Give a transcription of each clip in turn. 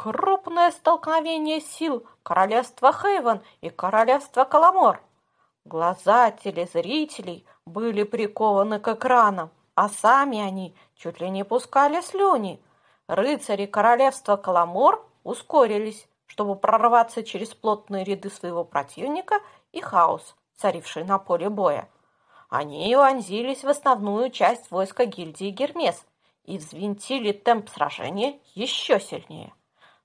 крупное столкновение сил королевства Хейвен и королевства Каламор. Глаза телезрителей были прикованы к экранам, а сами они чуть ли не пускали слюни. Рыцари королевства Каламор ускорились, чтобы прорваться через плотные ряды своего противника и хаос, царивший на поле боя. Они вонзились в основную часть войска гильдии Гермес и взвинтили темп сражения еще сильнее.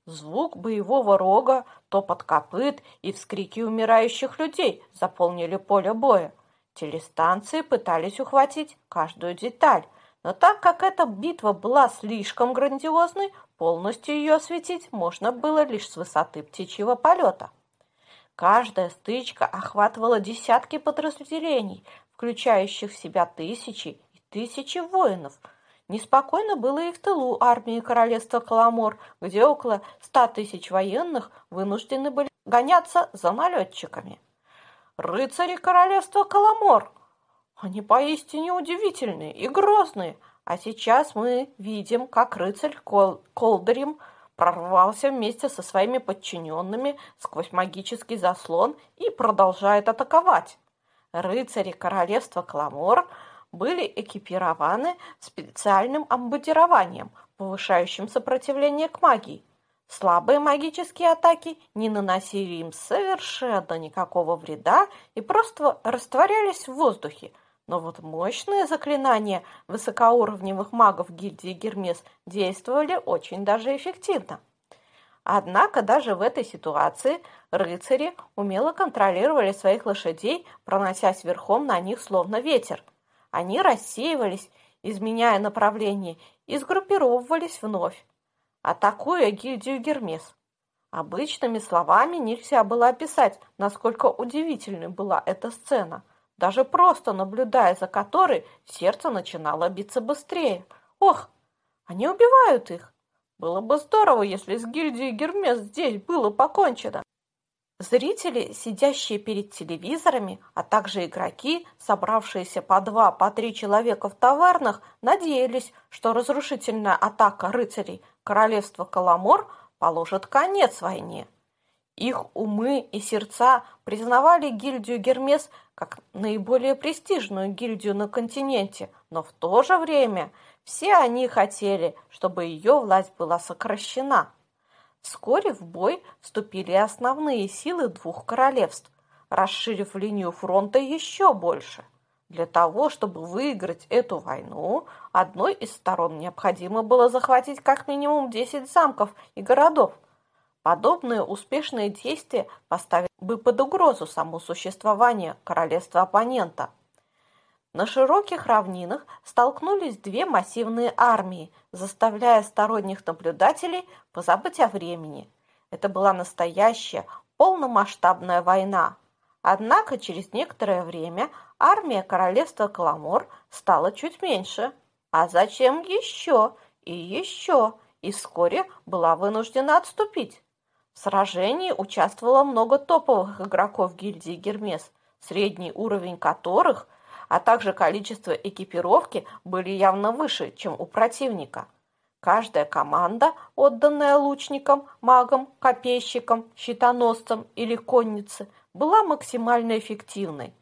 Звук боевого рога, топот копыт и вскрики умирающих людей заполнили поле боя. Телестанции пытались ухватить каждую деталь, но так как эта битва была слишком грандиозной, полностью ее осветить можно было лишь с высоты птичьего полета. Каждая стычка охватывала десятки подразделений, включающих в себя тысячи и тысячи воинов – Неспокойно было и в тылу армии королевства Каламор, где около ста тысяч военных вынуждены были гоняться за налетчиками. Рыцари королевства Каламор! Они поистине удивительные и грозные, а сейчас мы видим, как рыцарь Кол Колдерим прорвался вместе со своими подчиненными сквозь магический заслон и продолжает атаковать. Рыцари королевства Каламор – были экипированы специальным обмундированием, повышающим сопротивление к магии. Слабые магические атаки не наносили им совершенно никакого вреда и просто растворялись в воздухе. Но вот мощные заклинания высокоуровневых магов гильдии Гермес действовали очень даже эффективно. Однако даже в этой ситуации рыцари умело контролировали своих лошадей, проносясь верхом на них словно ветер – они рассеивались, изменяя направление, и сгруппировывались вновь, атакуя гильдию Гермес. Обычными словами нельзя было описать, насколько удивительной была эта сцена, даже просто наблюдая за которой сердце начинало биться быстрее. Ох, они убивают их! Было бы здорово, если с гильдией Гермес здесь было покончено. Зрители, сидящие перед телевизорами, а также игроки, собравшиеся по два, по три человека в тавернах, надеялись, что разрушительная атака рыцарей королевства Каламор положит конец войне. Их умы и сердца признавали гильдию Гермес как наиболее престижную гильдию на континенте, но в то же время все они хотели, чтобы ее власть была сокращена – Вскоре в бой вступили основные силы двух королевств, расширив линию фронта еще больше. Для того, чтобы выиграть эту войну, одной из сторон необходимо было захватить как минимум 10 замков и городов. Подобные успешные действия поставили бы под угрозу само существование королевства оппонента – на широких равнинах столкнулись две массивные армии, заставляя сторонних наблюдателей позабыть о времени. Это была настоящая, полномасштабная война. Однако через некоторое время армия королевства Каламор стала чуть меньше. А зачем еще и еще? И вскоре была вынуждена отступить. В сражении участвовало много топовых игроков гильдии Гермес, средний уровень которых – а также количество экипировки были явно выше, чем у противника. Каждая команда, отданная лучникам, магам, копейщикам, щитоносцам или коннице, была максимально эффективной.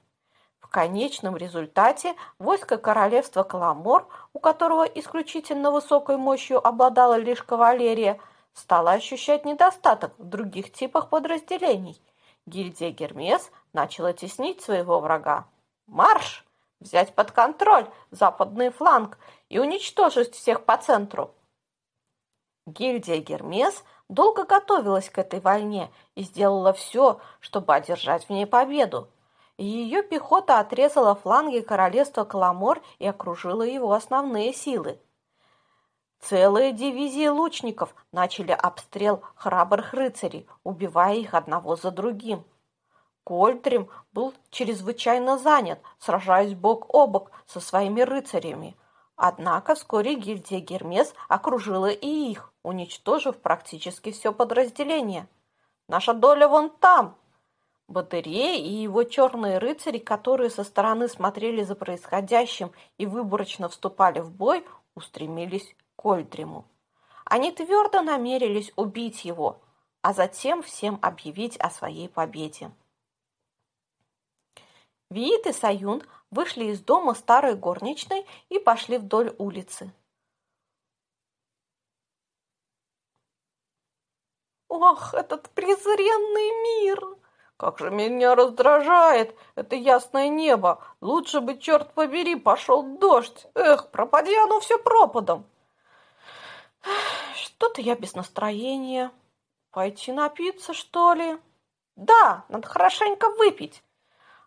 В конечном результате войско королевства Каламор, у которого исключительно высокой мощью обладала лишь кавалерия, стало ощущать недостаток в других типах подразделений. Гильдия Гермес начала теснить своего врага. «Марш!» Взять под контроль западный фланг и уничтожить всех по центру. Гильдия Гермес долго готовилась к этой войне и сделала все, чтобы одержать в ней победу. Ее пехота отрезала фланги королевства Каламор и окружила его основные силы. Целые дивизии лучников начали обстрел храбрых рыцарей, убивая их одного за другим. Кольтрим был чрезвычайно занят, сражаясь бок о бок со своими рыцарями. Однако вскоре гильдия Гермес окружила и их, уничтожив практически все подразделение. «Наша доля вон там!» Батырей и его черные рыцари, которые со стороны смотрели за происходящим и выборочно вступали в бой, устремились к Ольдриму. Они твердо намерились убить его, а затем всем объявить о своей победе. Виит и Саюн вышли из дома старой горничной и пошли вдоль улицы. «Ох, этот презренный мир! Как же меня раздражает это ясное небо! Лучше бы, черт побери, пошел дождь! Эх, пропади оно все пропадом!» «Что-то я без настроения. Пойти напиться, что ли?» «Да, надо хорошенько выпить!»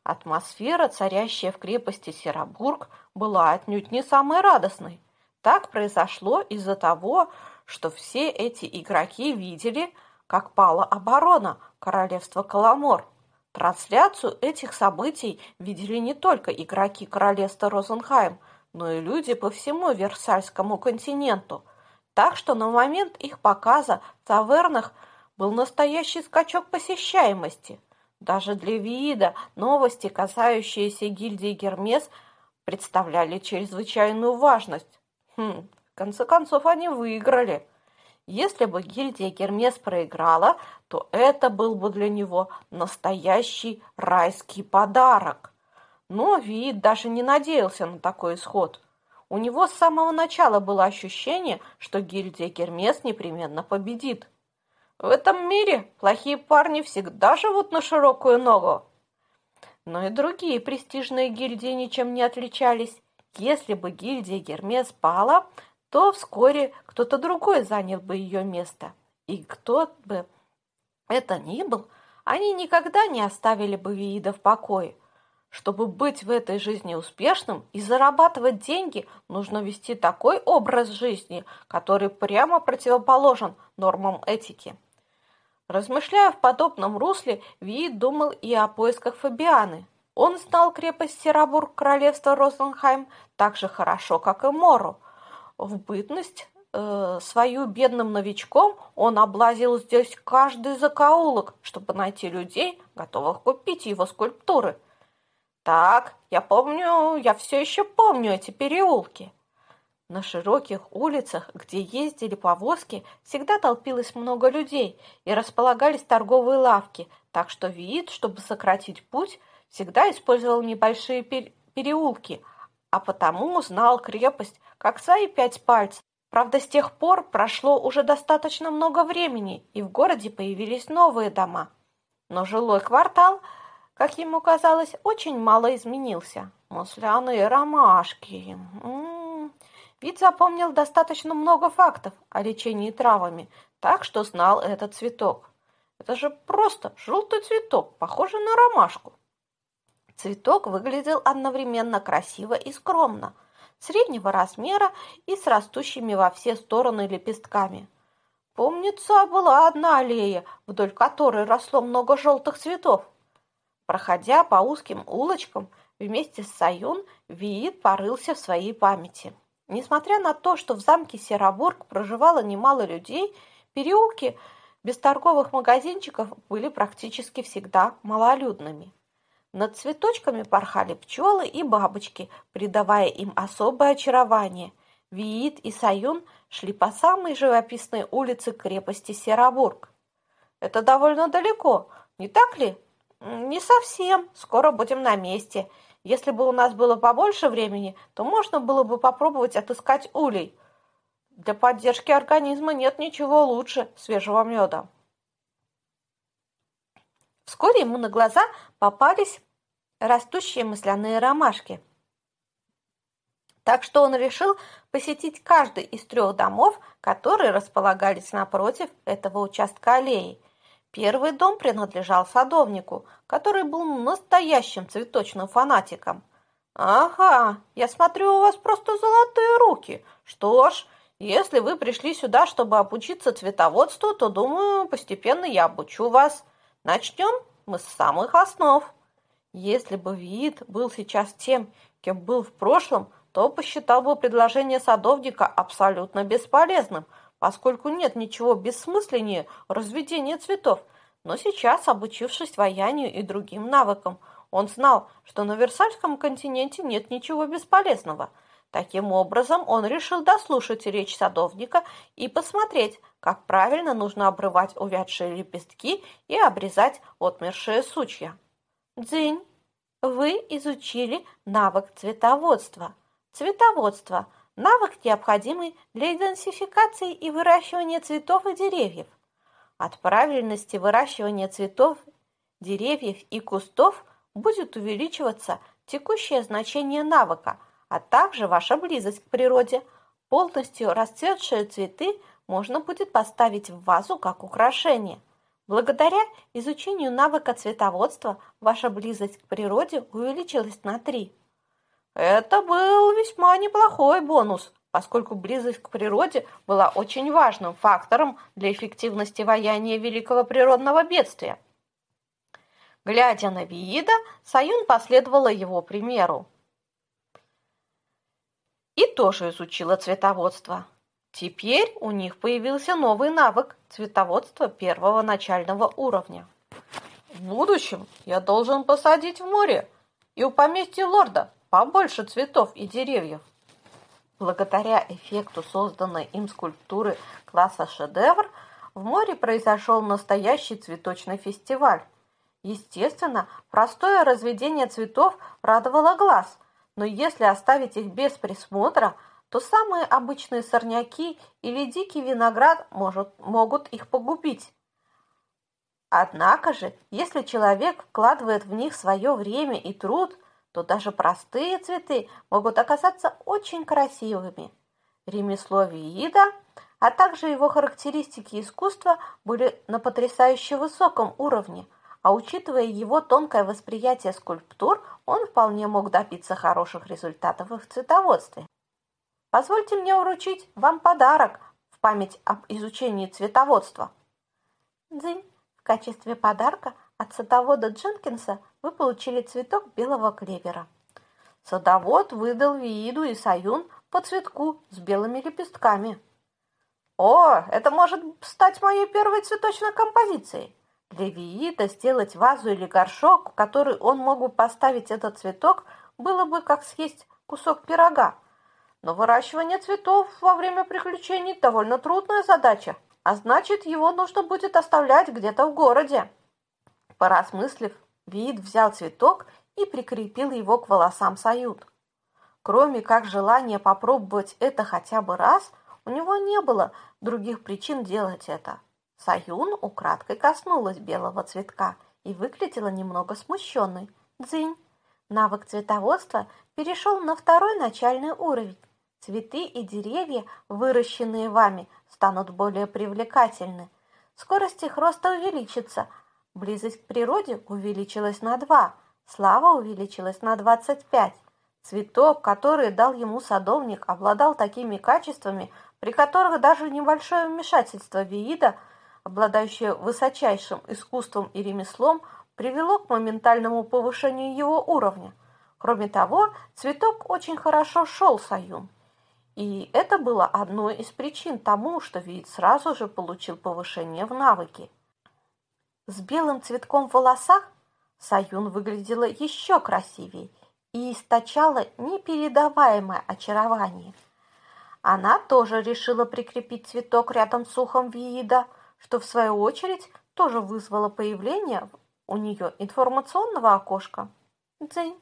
Атмосфера, царящая в крепости Серобург, была отнюдь не самой радостной. Так произошло из-за того, что все эти игроки видели, как пала оборона королевства Каламор. Трансляцию этих событий видели не только игроки королевства Розенхайм, но и люди по всему Версальскому континенту. Так что на момент их показа в тавернах был настоящий скачок посещаемости – даже для Виида новости, касающиеся гильдии Гермес, представляли чрезвычайную важность. Хм, в конце концов, они выиграли. Если бы гильдия Гермес проиграла, то это был бы для него настоящий райский подарок. Но Виид даже не надеялся на такой исход. У него с самого начала было ощущение, что гильдия Гермес непременно победит. В этом мире плохие парни всегда живут на широкую ногу. Но и другие престижные гильдии ничем не отличались. Если бы гильдия Гермес пала, то вскоре кто-то другой занял бы ее место. И кто бы это ни был, они никогда не оставили бы Виида в покое. Чтобы быть в этой жизни успешным и зарабатывать деньги, нужно вести такой образ жизни, который прямо противоположен нормам этики. Размышляя в подобном русле, Ви думал и о поисках Фабианы. Он знал крепость Серабург королевства Розенхайм так же хорошо, как и Мору. В бытность э, свою бедным новичком он облазил здесь каждый закоулок, чтобы найти людей, готовых купить его скульптуры. Так, я помню, я все еще помню эти переулки. На широких улицах, где ездили повозки, всегда толпилось много людей и располагались торговые лавки, так что вид, чтобы сократить путь, всегда использовал небольшие переулки, а потому знал крепость как свои пять пальцев. Правда, с тех пор прошло уже достаточно много времени, и в городе появились новые дома. Но жилой квартал, как ему казалось, очень мало изменился. Масляные ромашки. М -м -м. Пит запомнил достаточно много фактов о лечении травами, так что знал этот цветок. Это же просто желтый цветок, похожий на ромашку. Цветок выглядел одновременно красиво и скромно, среднего размера и с растущими во все стороны лепестками. Помнится, была одна аллея, вдоль которой росло много желтых цветов. Проходя по узким улочкам, вместе с Саюн Виит порылся в своей памяти. Несмотря на то, что в замке Серобург проживало немало людей, переулки без торговых магазинчиков были практически всегда малолюдными. Над цветочками порхали пчелы и бабочки, придавая им особое очарование. Виит и Саюн шли по самой живописной улице крепости Серобург. «Это довольно далеко, не так ли?» «Не совсем. Скоро будем на месте. Если бы у нас было побольше времени, то можно было бы попробовать отыскать улей. Для поддержки организма нет ничего лучше свежего меда. Вскоре ему на глаза попались растущие масляные ромашки. Так что он решил посетить каждый из трех домов, которые располагались напротив этого участка аллеи, Первый дом принадлежал садовнику, который был настоящим цветочным фанатиком. «Ага, я смотрю, у вас просто золотые руки. Что ж, если вы пришли сюда, чтобы обучиться цветоводству, то, думаю, постепенно я обучу вас. Начнем мы с самых основ». Если бы вид был сейчас тем, кем был в прошлом, то посчитал бы предложение садовника абсолютно бесполезным – поскольку нет ничего бессмысленнее разведения цветов. Но сейчас, обучившись ваянию и другим навыкам, он знал, что на Версальском континенте нет ничего бесполезного. Таким образом, он решил дослушать речь садовника и посмотреть, как правильно нужно обрывать увядшие лепестки и обрезать отмершие сучья. Дзынь, вы изучили навык цветоводства. Цветоводство – навык, необходимый для идентификации и выращивания цветов и деревьев. От правильности выращивания цветов, деревьев и кустов будет увеличиваться текущее значение навыка – а также ваша близость к природе. Полностью расцветшие цветы можно будет поставить в вазу как украшение. Благодаря изучению навыка цветоводства ваша близость к природе увеличилась на 3. Это был весьма неплохой бонус, поскольку близость к природе была очень важным фактором для эффективности ваяния великого природного бедствия. Глядя на Виида, Саюн последовала его примеру и тоже изучила цветоводство. Теперь у них появился новый навык цветоводства первого начального уровня. В будущем я должен посадить в море и у поместья лорда побольше цветов и деревьев. Благодаря эффекту созданной им скульптуры класса шедевр, в море произошел настоящий цветочный фестиваль. Естественно, простое разведение цветов радовало глаз – но если оставить их без присмотра, то самые обычные сорняки или дикий виноград может, могут их погубить. Однако же, если человек вкладывает в них свое время и труд, то даже простые цветы могут оказаться очень красивыми. Ремесло Виида, а также его характеристики искусства были на потрясающе высоком уровне – а учитывая его тонкое восприятие скульптур, он вполне мог добиться хороших результатов в цветоводстве. Позвольте мне уручить вам подарок в память об изучении цветоводства. Дзынь, в качестве подарка от садовода Дженкинса вы получили цветок белого клевера. Садовод выдал Вииду и Саюн по цветку с белыми лепестками. О, это может стать моей первой цветочной композицией. Для Виита сделать вазу или горшок, в который он мог бы поставить этот цветок, было бы как съесть кусок пирога. Но выращивание цветов во время приключений довольно трудная задача, а значит, его нужно будет оставлять где-то в городе. Поразмыслив, Виит взял цветок и прикрепил его к волосам Сают. Кроме как желания попробовать это хотя бы раз, у него не было других причин делать это. Саюн украдкой коснулась белого цветка и выглядела немного смущенной. Дзынь. Навык цветоводства перешел на второй начальный уровень. Цветы и деревья, выращенные вами, станут более привлекательны. Скорость их роста увеличится. Близость к природе увеличилась на 2. Слава увеличилась на 25. Цветок, который дал ему садовник, обладал такими качествами, при которых даже небольшое вмешательство Виида – обладающее высочайшим искусством и ремеслом, привело к моментальному повышению его уровня. Кроме того, цветок очень хорошо шел Саюн. И это было одной из причин тому, что вид сразу же получил повышение в навыке. С белым цветком в волосах Саюн выглядела еще красивее и источала непередаваемое очарование. Она тоже решила прикрепить цветок рядом с ухом Виида – что в свою очередь тоже вызвало появление у нее информационного окошка. Дзынь.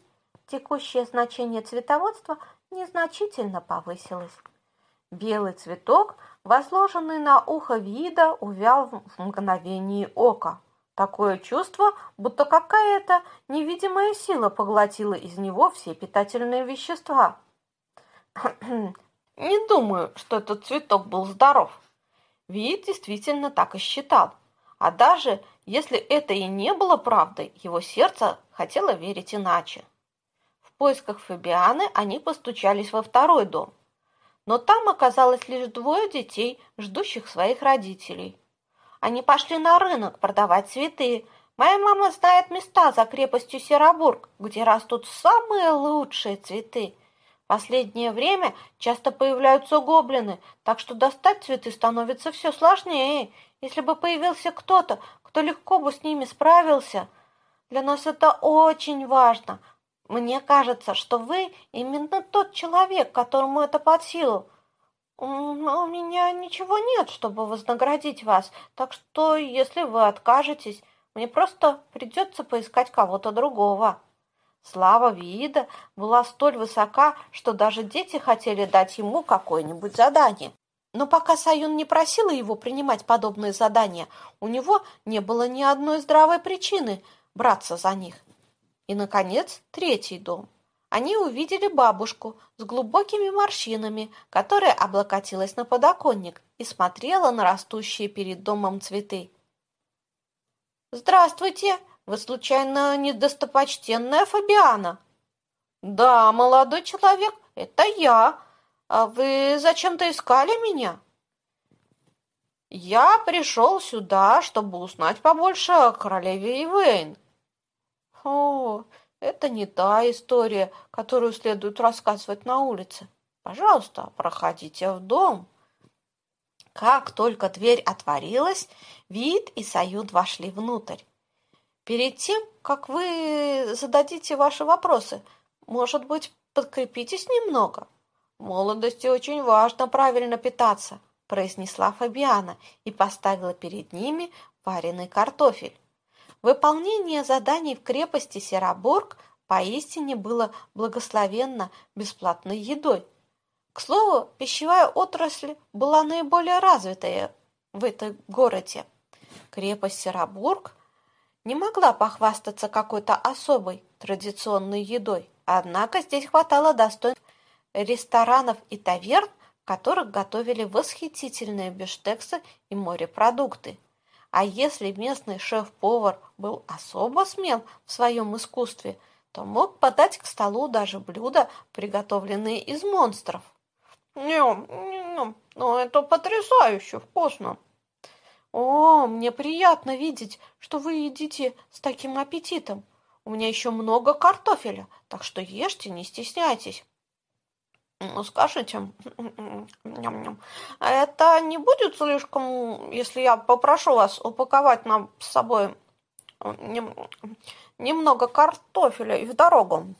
Текущее значение цветоводства незначительно повысилось. Белый цветок, возложенный на ухо вида, увял в мгновение ока. Такое чувство, будто какая-то невидимая сила поглотила из него все питательные вещества. Не думаю, что этот цветок был здоров, Виит действительно так и считал. А даже если это и не было правдой, его сердце хотело верить иначе. В поисках Фабианы они постучались во второй дом. Но там оказалось лишь двое детей, ждущих своих родителей. Они пошли на рынок продавать цветы. Моя мама знает места за крепостью Серобург, где растут самые лучшие цветы. Последнее время часто появляются гоблины, так что достать цветы становится все сложнее. Если бы появился кто-то, кто легко бы с ними справился. Для нас это очень важно. Мне кажется, что вы именно тот человек, которому это под силу. У меня ничего нет, чтобы вознаградить вас, так что, если вы откажетесь, мне просто придется поискать кого-то другого. Слава Виида была столь высока, что даже дети хотели дать ему какое-нибудь задание. Но пока Саюн не просила его принимать подобные задания, у него не было ни одной здравой причины браться за них. И, наконец, третий дом. Они увидели бабушку с глубокими морщинами, которая облокотилась на подоконник и смотрела на растущие перед домом цветы. «Здравствуйте! Вы, случайно, не достопочтенная Фабиана?» «Да, молодой человек, это я. А вы зачем-то искали меня?» «Я пришел сюда, чтобы узнать побольше о королеве Ивейн». «О, это не та история, которую следует рассказывать на улице. Пожалуйста, проходите в дом». Как только дверь отворилась, Вид и Саюд вошли внутрь. Перед тем, как вы зададите ваши вопросы, может быть, подкрепитесь немного? В молодости очень важно правильно питаться, произнесла Фабиана и поставила перед ними вареный картофель. Выполнение заданий в крепости Сероборг поистине было благословенно бесплатной едой. К слову, пищевая отрасль была наиболее развитая в этом городе. Крепость Серобург не могла похвастаться какой-то особой традиционной едой, однако здесь хватало достойных ресторанов и таверн, в которых готовили восхитительные бифштексы и морепродукты. А если местный шеф-повар был особо смел в своем искусстве, то мог подать к столу даже блюда, приготовленные из монстров. Ням, ням, ну это потрясающе вкусно. О, мне приятно видеть, что вы едите с таким аппетитом. У меня еще много картофеля, так что ешьте, не стесняйтесь. Скажите, это не будет слишком, если я попрошу вас упаковать нам с собой немного картофеля и в дорогу?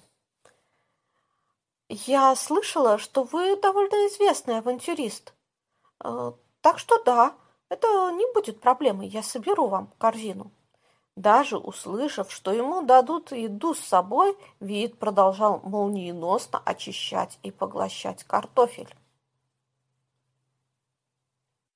Я слышала, что вы довольно известный авантюрист. Э, так что да, это не будет проблемой, я соберу вам корзину. Даже услышав, что ему дадут еду с собой, Вид продолжал молниеносно очищать и поглощать картофель.